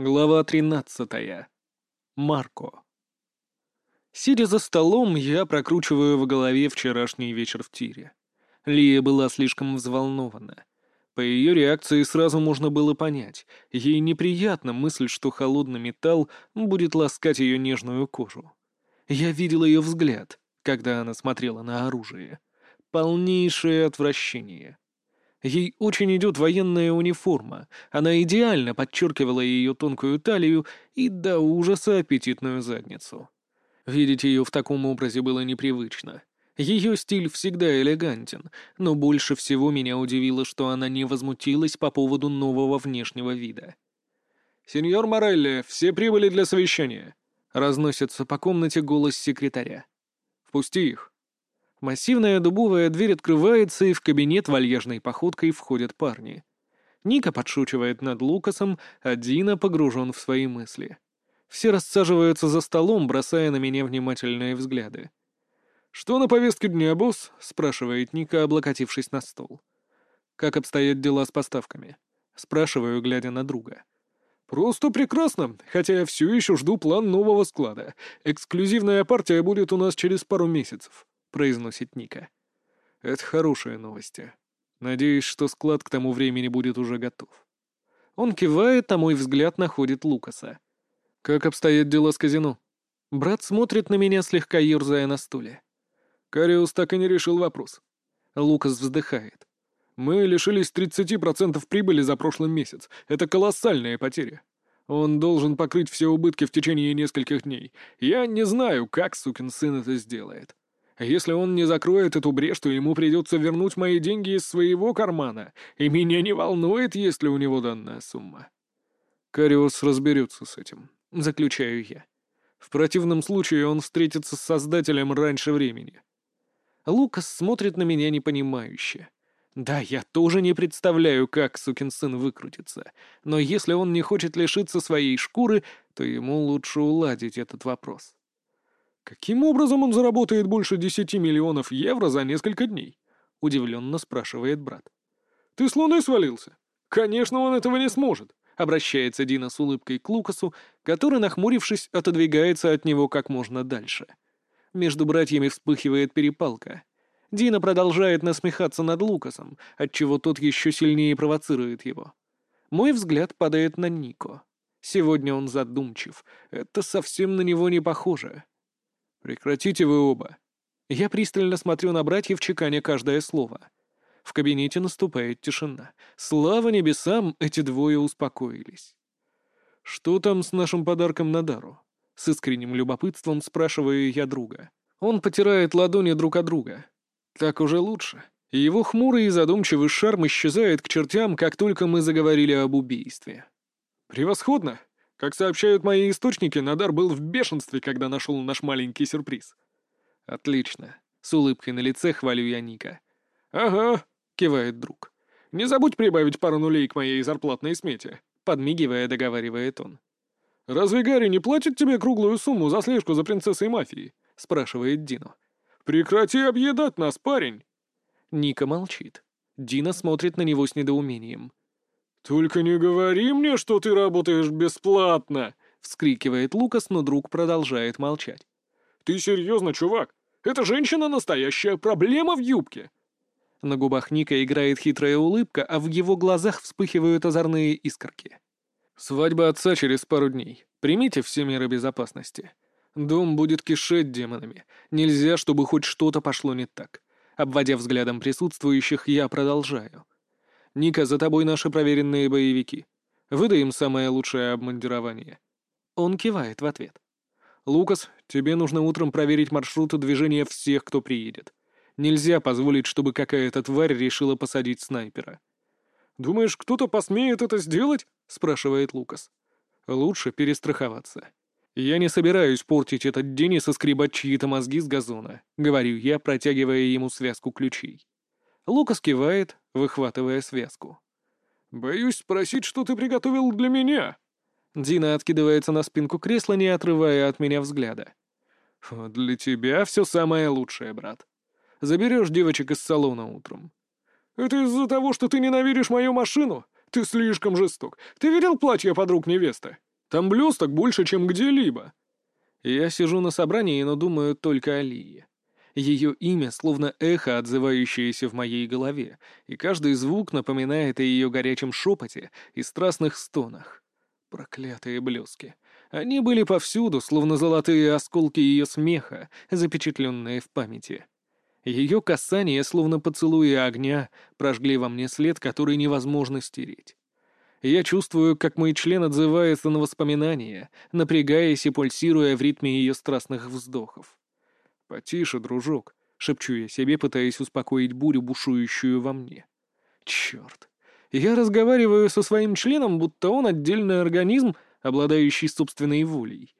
Глава 13. Марко. Сидя за столом, я прокручиваю в голове вчерашний вечер в тире. Лия была слишком взволнована. По ее реакции сразу можно было понять. Ей неприятна мысль, что холодный металл будет ласкать ее нежную кожу. Я видел ее взгляд, когда она смотрела на оружие. Полнейшее отвращение. Ей очень идет военная униформа. Она идеально подчеркивала ее тонкую талию и до ужаса аппетитную задницу. Видеть ее в таком образе было непривычно. Ее стиль всегда элегантен, но больше всего меня удивило, что она не возмутилась по поводу нового внешнего вида. «Сеньор Морелли, все прибыли для совещания», — разносится по комнате голос секретаря. «Впусти их». Массивная дубовая дверь открывается, и в кабинет вальяжной походкой входят парни. Ника подшучивает над Лукасом, а Дина погружен в свои мысли. Все рассаживаются за столом, бросая на меня внимательные взгляды. «Что на повестке дня, босс?» — спрашивает Ника, облокотившись на стол. «Как обстоят дела с поставками?» — спрашиваю, глядя на друга. «Просто прекрасно, хотя я все еще жду план нового склада. Эксклюзивная партия будет у нас через пару месяцев». — произносит Ника. «Это хорошие новости. Надеюсь, что склад к тому времени будет уже готов». Он кивает, а мой взгляд находит Лукаса. «Как обстоят дела с казино?» Брат смотрит на меня, слегка ерзая на стуле. Кариус так и не решил вопрос. Лукас вздыхает. «Мы лишились 30% прибыли за прошлый месяц. Это колоссальная потеря. Он должен покрыть все убытки в течение нескольких дней. Я не знаю, как сукин сын это сделает. Если он не закроет эту брешь, то ему придется вернуть мои деньги из своего кармана, и меня не волнует, есть ли у него данная сумма. Кариус разберется с этим, заключаю я. В противном случае он встретится с Создателем раньше времени. Лукас смотрит на меня непонимающе. Да, я тоже не представляю, как сукин сын выкрутится, но если он не хочет лишиться своей шкуры, то ему лучше уладить этот вопрос. «Каким образом он заработает больше десяти миллионов евро за несколько дней?» — удивленно спрашивает брат. «Ты с луны свалился? Конечно, он этого не сможет!» — обращается Дина с улыбкой к Лукасу, который, нахмурившись, отодвигается от него как можно дальше. Между братьями вспыхивает перепалка. Дина продолжает насмехаться над Лукасом, отчего тот еще сильнее провоцирует его. Мой взгляд падает на Нико. Сегодня он задумчив. Это совсем на него не похоже. «Прекратите вы оба!» Я пристально смотрю на братьев, чеканя каждое слово. В кабинете наступает тишина. Слава небесам, эти двое успокоились. «Что там с нашим подарком на дару?» С искренним любопытством спрашиваю я друга. Он потирает ладони друг от друга. Так уже лучше. Его хмурый и задумчивый шарм исчезает к чертям, как только мы заговорили об убийстве. «Превосходно! Как сообщают мои источники, Надар был в бешенстве, когда нашел наш маленький сюрприз. Отлично. С улыбкой на лице хвалю я Ника. Ага, кивает друг. Не забудь прибавить пару нулей к моей зарплатной смете. Подмигивая, договаривает он. «Разве Гарри не платит тебе круглую сумму за слежку за принцессой мафии?» — спрашивает Дино. «Прекрати объедать нас, парень!» Ника молчит. Дина смотрит на него с недоумением. «Только не говори мне, что ты работаешь бесплатно!» — вскрикивает Лукас, но друг продолжает молчать. «Ты серьезно, чувак? Эта женщина — настоящая проблема в юбке!» На губах Ника играет хитрая улыбка, а в его глазах вспыхивают озорные искорки. «Свадьба отца через пару дней. Примите все меры безопасности. Дом будет кишеть демонами. Нельзя, чтобы хоть что-то пошло не так». Обводя взглядом присутствующих, я продолжаю. «Ника, за тобой наши проверенные боевики. Выдай им самое лучшее обмундирование». Он кивает в ответ. «Лукас, тебе нужно утром проверить маршруты движения всех, кто приедет. Нельзя позволить, чтобы какая-то тварь решила посадить снайпера». «Думаешь, кто-то посмеет это сделать?» — спрашивает Лукас. «Лучше перестраховаться. Я не собираюсь портить этот день и соскребать чьи-то мозги с газона», — говорю я, протягивая ему связку ключей. Лукас кивает, выхватывая связку. «Боюсь спросить, что ты приготовил для меня?» Дина откидывается на спинку кресла, не отрывая от меня взгляда. «Для тебя все самое лучшее, брат. Заберешь девочек из салона утром». «Это из-за того, что ты ненавидишь мою машину? Ты слишком жесток. Ты видел платье подруг невесты? Там блесток больше, чем где-либо. Я сижу на собрании, но думаю только о Лии. Ее имя словно эхо, отзывающееся в моей голове, и каждый звук напоминает о ее горячем шепоте и страстных стонах. Проклятые блески. Они были повсюду, словно золотые осколки ее смеха, запечатленные в памяти. Ее касания, словно поцелуи огня, прожгли во мне след, который невозможно стереть. Я чувствую, как мой член отзывается на воспоминания, напрягаясь и пульсируя в ритме ее страстных вздохов. «Потише, дружок», — шепчу я себе, пытаясь успокоить бурю, бушующую во мне. «Черт! Я разговариваю со своим членом, будто он отдельный организм, обладающий собственной волей.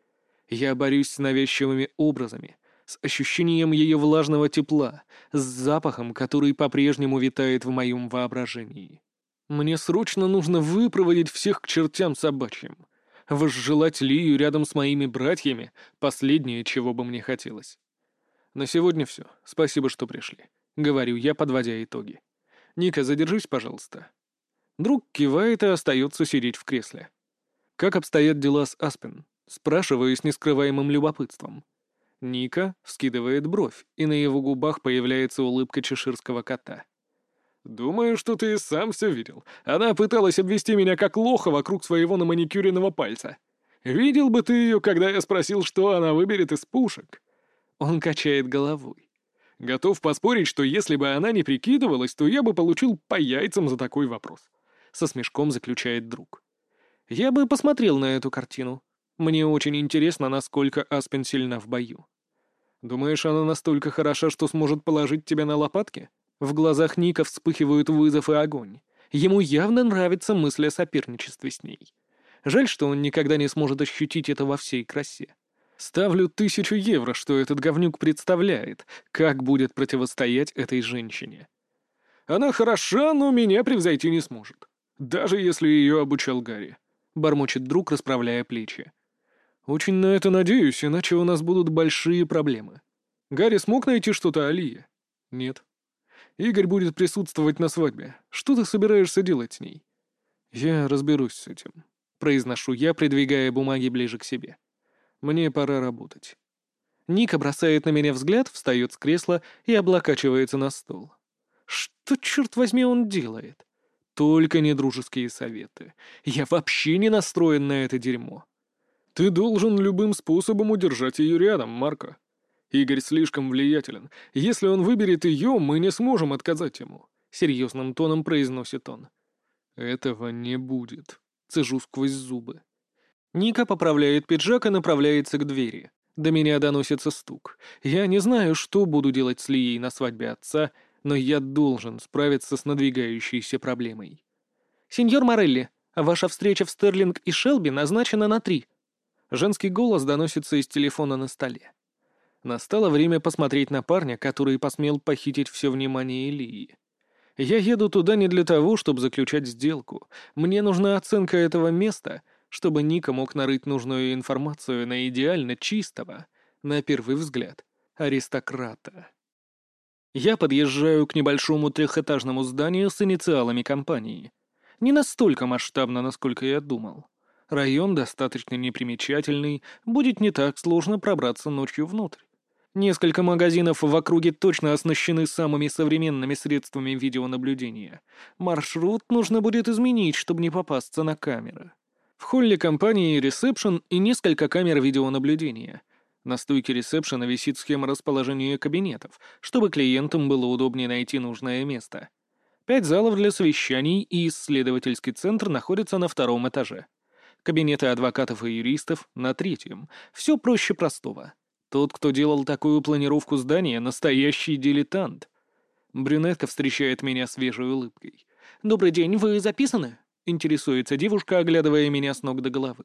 Я борюсь с навязчивыми образами, с ощущением ее влажного тепла, с запахом, который по-прежнему витает в моем воображении. Мне срочно нужно выпроводить всех к чертям собачьим. Возжелать Лию рядом с моими братьями — последнее, чего бы мне хотелось. На сегодня все. Спасибо, что пришли. Говорю я, подводя итоги. Ника, задержись, пожалуйста. Друг кивает и остается сидеть в кресле. Как обстоят дела с Аспен? Спрашиваю с нескрываемым любопытством. Ника вскидывает бровь, и на его губах появляется улыбка чеширского кота. «Думаю, что ты сам все видел. Она пыталась обвести меня как лоха вокруг своего наманикюренного пальца. Видел бы ты ее, когда я спросил, что она выберет из пушек?» Он качает головой. «Готов поспорить, что если бы она не прикидывалась, то я бы получил по яйцам за такой вопрос», — со смешком заключает друг. «Я бы посмотрел на эту картину. Мне очень интересно, насколько Аспен сильна в бою. Думаешь, она настолько хороша, что сможет положить тебя на лопатки?» В глазах Ника вспыхивают вызов и огонь. Ему явно нравится мысль о соперничестве с ней. Жаль, что он никогда не сможет ощутить это во всей красе. Ставлю тысячу евро, что этот говнюк представляет, как будет противостоять этой женщине. Она хороша, но меня превзойти не сможет. Даже если ее обучал Гарри. Бормочет друг, расправляя плечи. Очень на это надеюсь, иначе у нас будут большие проблемы. Гарри смог найти что-то Алие? Нет. Игорь будет присутствовать на свадьбе. Что ты собираешься делать с ней?» «Я разберусь с этим», — произношу я, придвигая бумаги ближе к себе. «Мне пора работать». Ника бросает на меня взгляд, встает с кресла и облокачивается на стол. Что, черт возьми, он делает? Только не дружеские советы. Я вообще не настроен на это дерьмо. Ты должен любым способом удержать ее рядом, Марко. Игорь слишком влиятелен. Если он выберет ее, мы не сможем отказать ему», — серьезным тоном произносит он. «Этого не будет», — цежу сквозь зубы. Ника поправляет пиджак и направляется к двери. До меня доносится стук. Я не знаю, что буду делать с Лией на свадьбе отца, но я должен справиться с надвигающейся проблемой. «Сеньор Морелли, ваша встреча в Стерлинг и Шелби назначена на три». Женский голос доносится из телефона на столе. Настало время посмотреть на парня, который посмел похитить все внимание Ильи. Я еду туда не для того, чтобы заключать сделку. Мне нужна оценка этого места, чтобы Ника мог нарыть нужную информацию на идеально чистого, на первый взгляд, аристократа. Я подъезжаю к небольшому трехэтажному зданию с инициалами компании. Не настолько масштабно, насколько я думал. Район достаточно непримечательный, будет не так сложно пробраться ночью внутрь. Несколько магазинов в округе точно оснащены самыми современными средствами видеонаблюдения. Маршрут нужно будет изменить, чтобы не попасться на камеры. В холле компании ресепшн и несколько камер видеонаблюдения. На стойке ресепшена висит схема расположения кабинетов, чтобы клиентам было удобнее найти нужное место. Пять залов для совещаний и исследовательский центр находятся на втором этаже. Кабинеты адвокатов и юристов — на третьем. Все проще простого. Тот, кто делал такую планировку здания, настоящий дилетант. Брюнетка встречает меня свежей улыбкой. «Добрый день, вы записаны?» — интересуется девушка, оглядывая меня с ног до головы.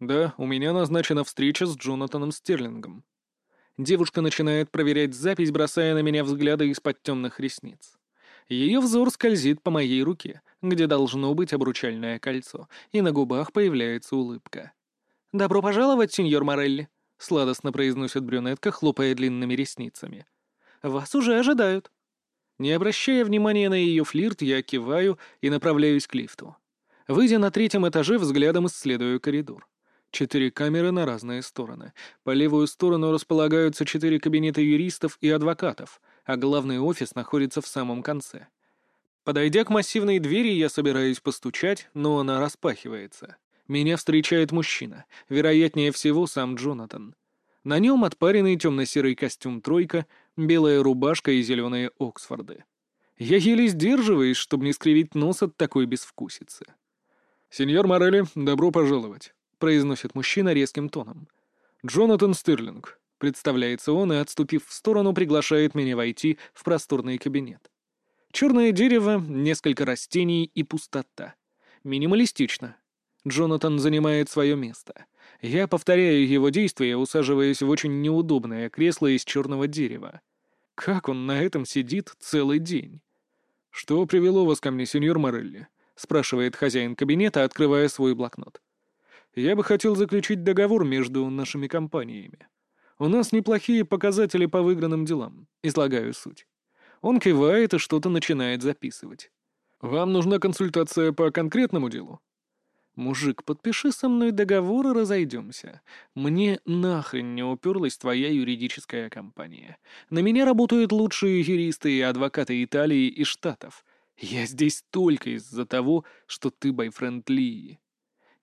«Да, у меня назначена встреча с Джонатаном Стерлингом». Девушка начинает проверять запись, бросая на меня взгляды из-под темных ресниц. Ее взор скользит по моей руке, где должно быть обручальное кольцо, и на губах появляется улыбка. «Добро пожаловать, сеньор Морелли», — сладостно произносит брюнетка, хлопая длинными ресницами. «Вас уже ожидают». Не обращая внимания на ее флирт, я киваю и направляюсь к лифту. Выйдя на третьем этаже, взглядом исследую коридор. Четыре камеры на разные стороны. По левую сторону располагаются четыре кабинета юристов и адвокатов, а главный офис находится в самом конце. Подойдя к массивной двери, я собираюсь постучать, но она распахивается. Меня встречает мужчина, вероятнее всего сам Джонатан. На нем отпаренный темно-серый костюм «тройка», белая рубашка и зеленые Оксфорды. Я еле сдерживаюсь, чтобы не скривить нос от такой безвкусицы. «Сеньор Морелли, добро пожаловать», — произносит мужчина резким тоном. «Джонатан Стерлинг», — представляется он и, отступив в сторону, приглашает меня войти в просторный кабинет. Черное дерево, несколько растений и пустота. Минималистично. Джонатан занимает свое место. Я повторяю его действия, усаживаясь в очень неудобное кресло из черного дерева. Как он на этом сидит целый день? «Что привело вас ко мне, сеньор Морелли?» — спрашивает хозяин кабинета, открывая свой блокнот. «Я бы хотел заключить договор между нашими компаниями. У нас неплохие показатели по выигранным делам. Излагаю суть. Он кивает и что-то начинает записывать. Вам нужна консультация по конкретному делу?» «Мужик, подпиши со мной договор и разойдемся. Мне нахрен не уперлась твоя юридическая компания. На меня работают лучшие юристы и адвокаты Италии и Штатов. Я здесь только из-за того, что ты бойфренд Лии.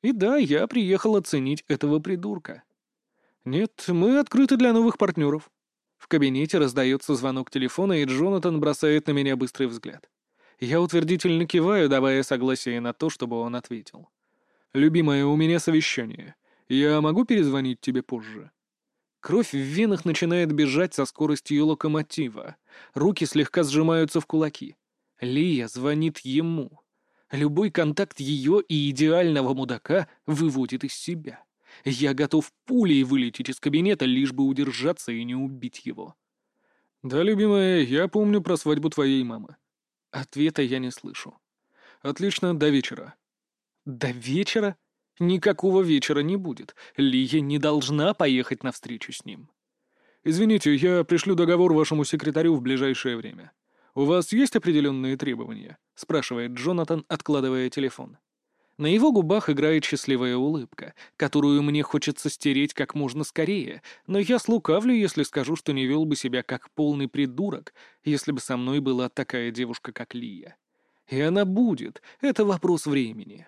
И да, я приехал оценить этого придурка. Нет, мы открыты для новых партнеров». В кабинете раздается звонок телефона, и Джонатан бросает на меня быстрый взгляд. Я утвердительно киваю, давая согласие на то, чтобы он ответил. «Любимая, у меня совещание. Я могу перезвонить тебе позже?» Кровь в венах начинает бежать со скоростью локомотива. Руки слегка сжимаются в кулаки. Лия звонит ему. Любой контакт ее и идеального мудака выводит из себя. Я готов пулей вылететь из кабинета, лишь бы удержаться и не убить его. «Да, любимая, я помню про свадьбу твоей мамы». Ответа я не слышу. «Отлично, до вечера. До вечера? Никакого вечера не будет. Лия не должна поехать на встречу с ним. Извините, я пришлю договор вашему секретарю в ближайшее время. У вас есть определенные требования? спрашивает Джонатан, откладывая телефон. На его губах играет счастливая улыбка, которую мне хочется стереть как можно скорее, но я слукавлю, если скажу, что не вел бы себя как полный придурок, если бы со мной была такая девушка, как Лия. И она будет, это вопрос времени.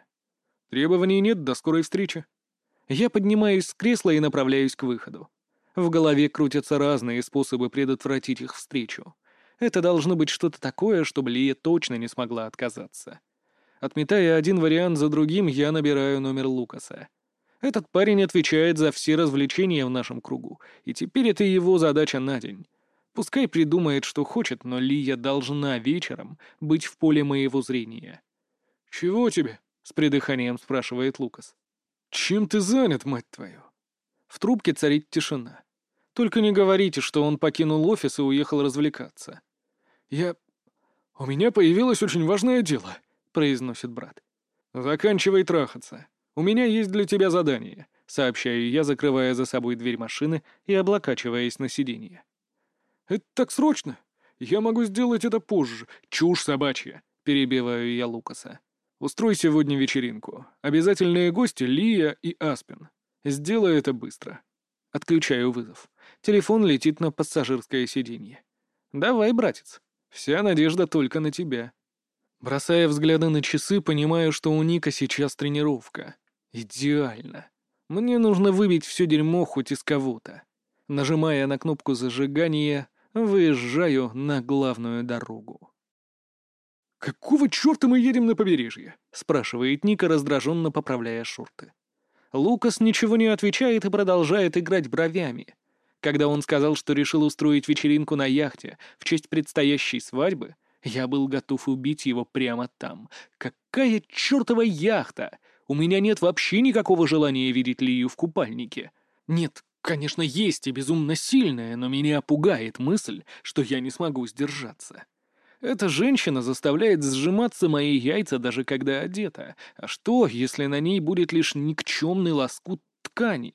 Требований нет, до скорой встречи. Я поднимаюсь с кресла и направляюсь к выходу. В голове крутятся разные способы предотвратить их встречу. Это должно быть что-то такое, чтобы Лия точно не смогла отказаться. Отметая один вариант за другим, я набираю номер Лукаса. Этот парень отвечает за все развлечения в нашем кругу, и теперь это его задача на день. Пускай придумает, что хочет, но Лия должна вечером быть в поле моего зрения. «Чего тебе?» с придыханием спрашивает Лукас. «Чем ты занят, мать твою?» В трубке царит тишина. Только не говорите, что он покинул офис и уехал развлекаться. «Я... У меня появилось очень важное дело», — произносит брат. «Заканчивай трахаться. У меня есть для тебя задание», — сообщаю я, закрывая за собой дверь машины и облокачиваясь на сиденье. «Это так срочно? Я могу сделать это позже. Чушь собачья», — перебиваю я Лукаса. Устрой сегодня вечеринку. Обязательные гости — Лия и Аспин. Сделай это быстро. Отключаю вызов. Телефон летит на пассажирское сиденье. Давай, братец. Вся надежда только на тебя. Бросая взгляды на часы, понимаю, что у Ника сейчас тренировка. Идеально. Мне нужно выбить все дерьмо хоть из кого-то. Нажимая на кнопку зажигания, выезжаю на главную дорогу. «Какого черта мы едем на побережье?» — спрашивает Ника, раздраженно поправляя шорты. Лукас ничего не отвечает и продолжает играть бровями. Когда он сказал, что решил устроить вечеринку на яхте в честь предстоящей свадьбы, я был готов убить его прямо там. Какая чертова яхта! У меня нет вообще никакого желания видеть Лию в купальнике. Нет, конечно, есть и безумно сильная, но меня пугает мысль, что я не смогу сдержаться. Эта женщина заставляет сжиматься мои яйца, даже когда одета. А что, если на ней будет лишь никчемный лоскут ткани?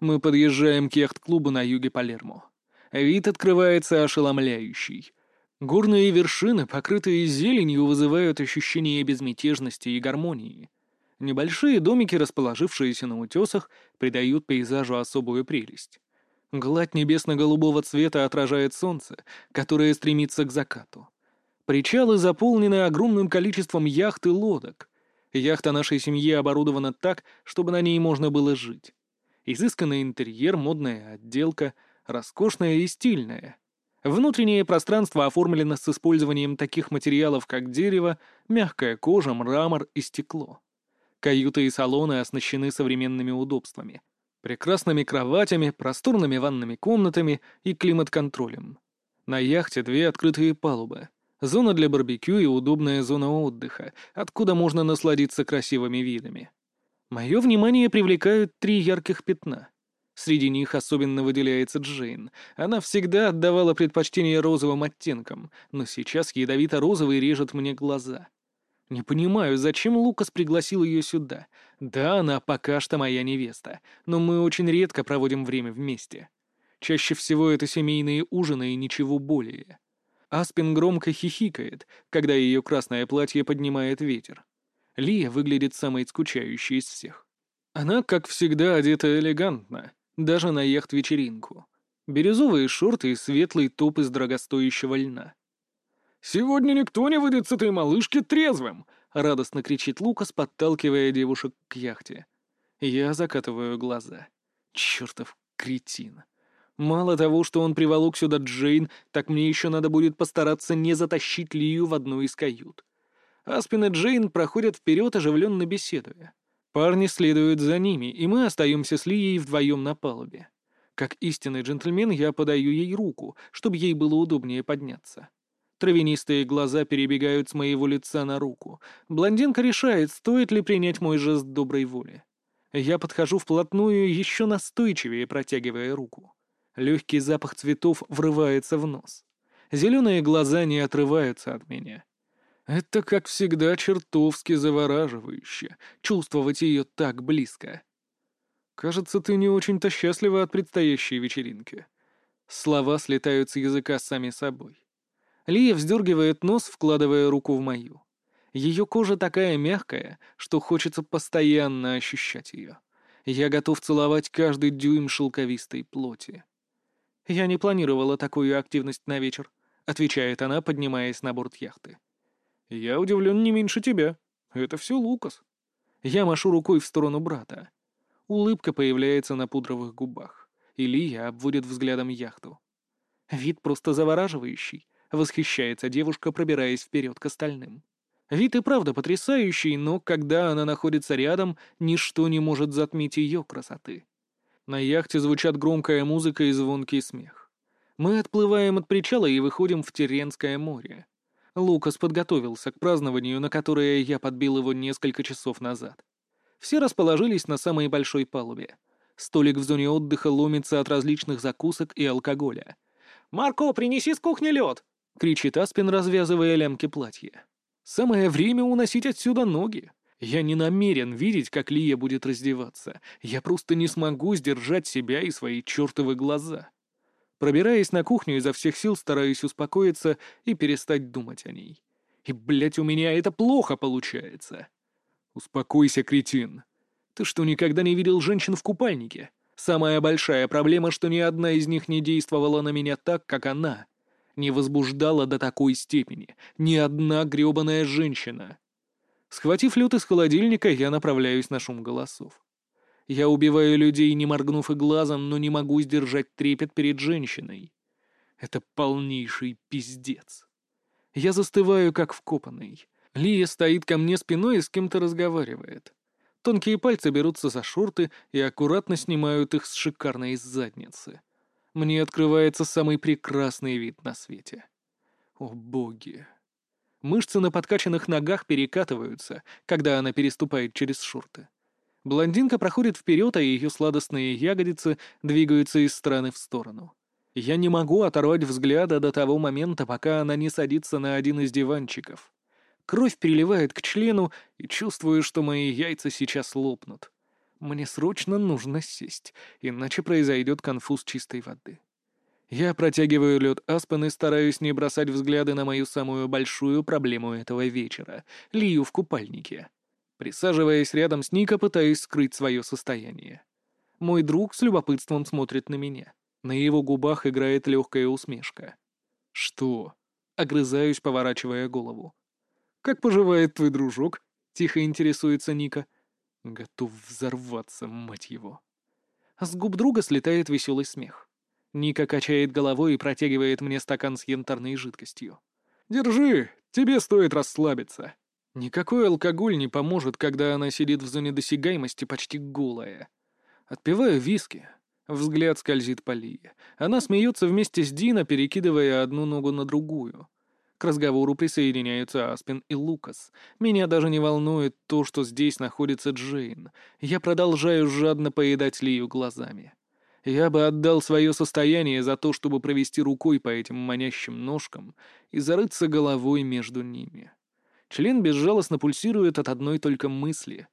Мы подъезжаем к яхт-клубу на юге Палермо. Вид открывается ошеломляющий. Горные вершины, покрытые зеленью, вызывают ощущение безмятежности и гармонии. Небольшие домики, расположившиеся на утесах, придают пейзажу особую прелесть. Гладь небесно-голубого цвета отражает солнце, которое стремится к закату. Причалы заполнены огромным количеством яхт и лодок. Яхта нашей семьи оборудована так, чтобы на ней можно было жить. Изысканный интерьер, модная отделка, роскошная и стильная. Внутреннее пространство оформлено с использованием таких материалов, как дерево, мягкая кожа, мрамор и стекло. Каюты и салоны оснащены современными удобствами. Прекрасными кроватями, просторными ванными комнатами и климат-контролем. На яхте две открытые палубы. Зона для барбекю и удобная зона отдыха, откуда можно насладиться красивыми видами. Мое внимание привлекают три ярких пятна. Среди них особенно выделяется Джейн. Она всегда отдавала предпочтение розовым оттенкам, но сейчас ядовито-розовый режет мне глаза. Не понимаю, зачем Лукас пригласил ее сюда. Да, она пока что моя невеста, но мы очень редко проводим время вместе. Чаще всего это семейные ужины и ничего более. Аспин громко хихикает, когда ее красное платье поднимает ветер. Лия выглядит самой скучающей из всех. Она, как всегда, одета элегантно, даже на яхт-вечеринку. Бирюзовые шорты и светлый топ из дорогостоящего льна. «Сегодня никто не выйдет с этой малышки трезвым!» — радостно кричит Лукас, подталкивая девушек к яхте. Я закатываю глаза. Чертов кретин. Мало того, что он приволок сюда Джейн, так мне еще надо будет постараться не затащить Лию в одну из кают. Аспин и Джейн проходят вперед, оживленно беседуя. Парни следуют за ними, и мы остаемся с Лией вдвоем на палубе. Как истинный джентльмен я подаю ей руку, чтобы ей было удобнее подняться. Травянистые глаза перебегают с моего лица на руку. Блондинка решает, стоит ли принять мой жест доброй воли. Я подхожу вплотную, еще настойчивее протягивая руку. Легкий запах цветов врывается в нос. Зеленые глаза не отрываются от меня. Это, как всегда, чертовски завораживающе, чувствовать ее так близко. Кажется, ты не очень-то счастлива от предстоящей вечеринки. Слова слетают с языка сами собой. Лия вздергивает нос, вкладывая руку в мою. Ее кожа такая мягкая, что хочется постоянно ощущать ее. Я готов целовать каждый дюйм шелковистой плоти. «Я не планировала такую активность на вечер», — отвечает она, поднимаясь на борт яхты. «Я удивлен не меньше тебя. Это все Лукас». Я машу рукой в сторону брата. Улыбка появляется на пудровых губах. Илья обводит взглядом яхту. Вид просто завораживающий. Восхищается девушка, пробираясь вперед к остальным. Вид и правда потрясающий, но когда она находится рядом, ничто не может затмить ее красоты. На яхте звучат громкая музыка и звонкий смех. Мы отплываем от причала и выходим в Теренское море. Лукас подготовился к празднованию, на которое я подбил его несколько часов назад. Все расположились на самой большой палубе. Столик в зоне отдыха ломится от различных закусок и алкоголя. «Марко, принеси с кухни лед!» — кричит Аспин, развязывая лямки платья. «Самое время уносить отсюда ноги. Я не намерен видеть, как Лия будет раздеваться. Я просто не смогу сдержать себя и свои чертовы глаза. Пробираясь на кухню, изо всех сил стараюсь успокоиться и перестать думать о ней. И, блядь, у меня это плохо получается. Успокойся, кретин. Ты что, никогда не видел женщин в купальнике? Самая большая проблема, что ни одна из них не действовала на меня так, как она. Не возбуждала до такой степени. Ни одна гребаная женщина. Схватив лед из холодильника, я направляюсь на шум голосов. Я убиваю людей, не моргнув и глазом, но не могу сдержать трепет перед женщиной. Это полнейший пиздец. Я застываю, как вкопанный. Лия стоит ко мне спиной и с кем-то разговаривает. Тонкие пальцы берутся за шорты и аккуратно снимают их с шикарной задницы. Мне открывается самый прекрасный вид на свете. О боги! Мышцы на подкачанных ногах перекатываются, когда она переступает через шорты. Блондинка проходит вперед, а ее сладостные ягодицы двигаются из стороны в сторону. Я не могу оторвать взгляда до того момента, пока она не садится на один из диванчиков. Кровь переливает к члену, и чувствую, что мои яйца сейчас лопнут. Мне срочно нужно сесть, иначе произойдет конфуз чистой воды. Я протягиваю лед Аспен и стараюсь не бросать взгляды на мою самую большую проблему этого вечера — Лию в купальнике. Присаживаясь рядом с Ника, пытаясь скрыть свое состояние. Мой друг с любопытством смотрит на меня. На его губах играет легкая усмешка. «Что?» — огрызаюсь, поворачивая голову. «Как поживает твой дружок?» — тихо интересуется Ника. Готов взорваться, мать его. С губ друга слетает веселый смех. Ника качает головой и протягивает мне стакан с янтарной жидкостью. «Держи, тебе стоит расслабиться». Никакой алкоголь не поможет, когда она сидит в зоне досягаемости почти голая. Отпиваю виски. Взгляд скользит по Лие. Она смеется вместе с Дина, перекидывая одну ногу на другую. К разговору присоединяются Аспин и Лукас. Меня даже не волнует то, что здесь находится Джейн. Я продолжаю жадно поедать Лию глазами. Я бы отдал свое состояние за то, чтобы провести рукой по этим манящим ножкам и зарыться головой между ними. Член безжалостно пульсирует от одной только мысли.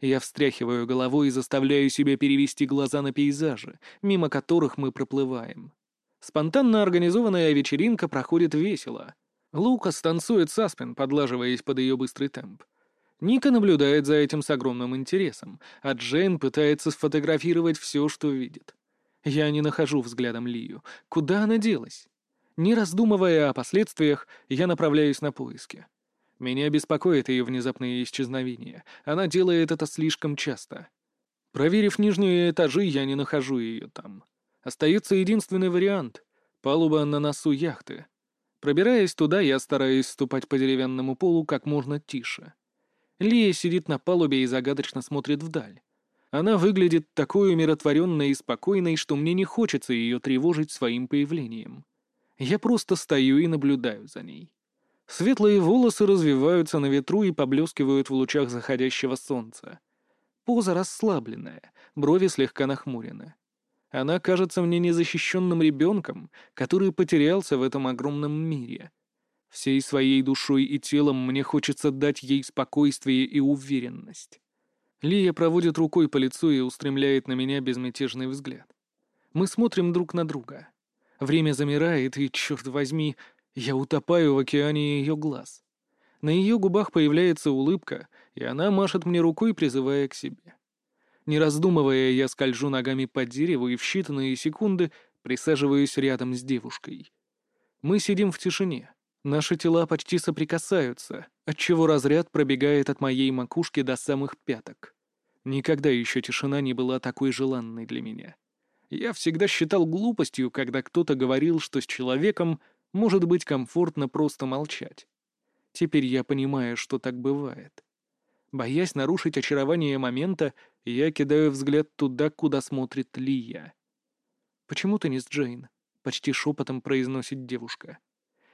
Я встряхиваю головой и заставляю себя перевести глаза на пейзажи, мимо которых мы проплываем. Спонтанно организованная вечеринка проходит весело. Лукас танцует с Аспен, подлаживаясь под ее быстрый темп. Ника наблюдает за этим с огромным интересом, а Джейн пытается сфотографировать все, что видит. Я не нахожу взглядом Лию. Куда она делась? Не раздумывая о последствиях, я направляюсь на поиски. Меня беспокоит ее внезапное исчезновение. Она делает это слишком часто. Проверив нижние этажи, я не нахожу ее там. Остается единственный вариант — палуба на носу яхты. Пробираясь туда, я стараюсь ступать по деревянному полу как можно тише. Лия сидит на палубе и загадочно смотрит вдаль. Она выглядит такой умиротворенной и спокойной, что мне не хочется ее тревожить своим появлением. Я просто стою и наблюдаю за ней. Светлые волосы развиваются на ветру и поблескивают в лучах заходящего солнца. Поза расслабленная, брови слегка нахмурены. Она кажется мне незащищенным ребенком, который потерялся в этом огромном мире. Всей своей душой и телом мне хочется дать ей спокойствие и уверенность. Лия проводит рукой по лицу и устремляет на меня безмятежный взгляд. Мы смотрим друг на друга. Время замирает, и, черт возьми, я утопаю в океане ее глаз. На ее губах появляется улыбка, и она машет мне рукой, призывая к себе. Не раздумывая, я скольжу ногами по дереву и в считанные секунды присаживаюсь рядом с девушкой. Мы сидим в тишине. Наши тела почти соприкасаются, отчего разряд пробегает от моей макушки до самых пяток. Никогда еще тишина не была такой желанной для меня. Я всегда считал глупостью, когда кто-то говорил, что с человеком может быть комфортно просто молчать. Теперь я понимаю, что так бывает. Боясь нарушить очарование момента, я кидаю взгляд туда, куда смотрит Лия. «Почему ты не с Джейн?» — почти шепотом произносит девушка.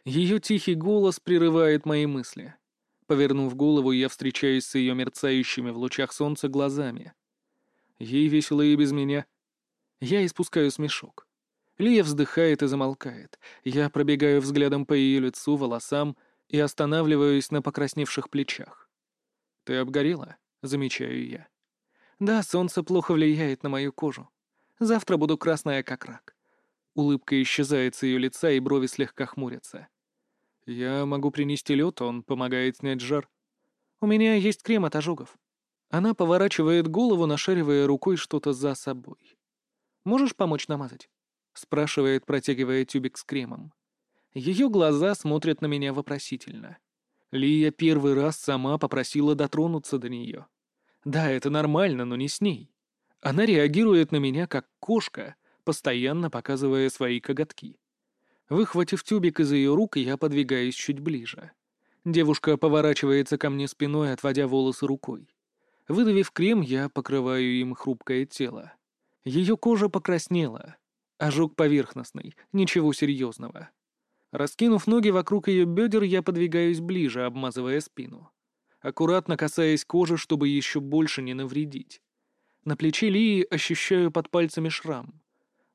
Ее тихий голос прерывает мои мысли. Повернув голову, я встречаюсь с ее мерцающими в лучах солнца глазами. Ей весело и без меня. Я испускаю смешок. Лия вздыхает и замолкает. Я пробегаю взглядом по ее лицу, волосам и останавливаюсь на покрасневших плечах. «Ты обгорела?» — замечаю я. «Да, солнце плохо влияет на мою кожу. Завтра буду красная, как рак». Улыбка исчезает с ее лица, и брови слегка хмурятся. «Я могу принести лед, он помогает снять жар». «У меня есть крем от ожогов». Она поворачивает голову, нашаривая рукой что-то за собой. «Можешь помочь намазать?» — спрашивает, протягивая тюбик с кремом. Ее глаза смотрят на меня вопросительно. Лия первый раз сама попросила дотронуться до нее. Да, это нормально, но не с ней. Она реагирует на меня как кошка, постоянно показывая свои коготки. Выхватив тюбик из ее рук, я подвигаюсь чуть ближе. Девушка поворачивается ко мне спиной, отводя волосы рукой. Выдавив крем, я покрываю им хрупкое тело. Ее кожа покраснела, Ожог поверхностный, ничего серьезного. Раскинув ноги вокруг ее бедер, я подвигаюсь ближе, обмазывая спину. Аккуратно касаясь кожи, чтобы еще больше не навредить. На плече Лии ощущаю под пальцами шрам.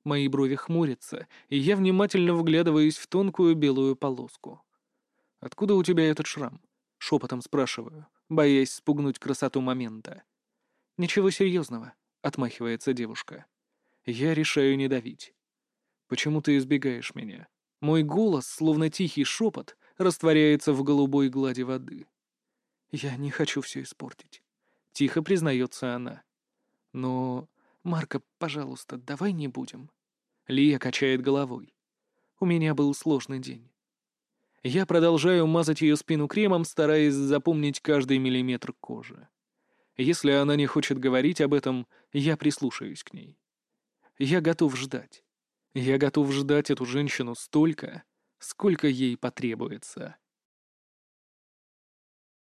Мои брови хмурятся, и я внимательно вглядываюсь в тонкую белую полоску. «Откуда у тебя этот шрам?» — шепотом спрашиваю, боясь спугнуть красоту момента. «Ничего серьезного», — отмахивается девушка. Я решаю не давить. Почему ты избегаешь меня? Мой голос, словно тихий шепот, растворяется в голубой глади воды. Я не хочу все испортить. — тихо признается она. «Но, Марко, пожалуйста, давай не будем». Лия качает головой. «У меня был сложный день». Я продолжаю мазать ее спину кремом, стараясь запомнить каждый миллиметр кожи. Если она не хочет говорить об этом, я прислушаюсь к ней. Я готов ждать. Я готов ждать эту женщину столько, сколько ей потребуется.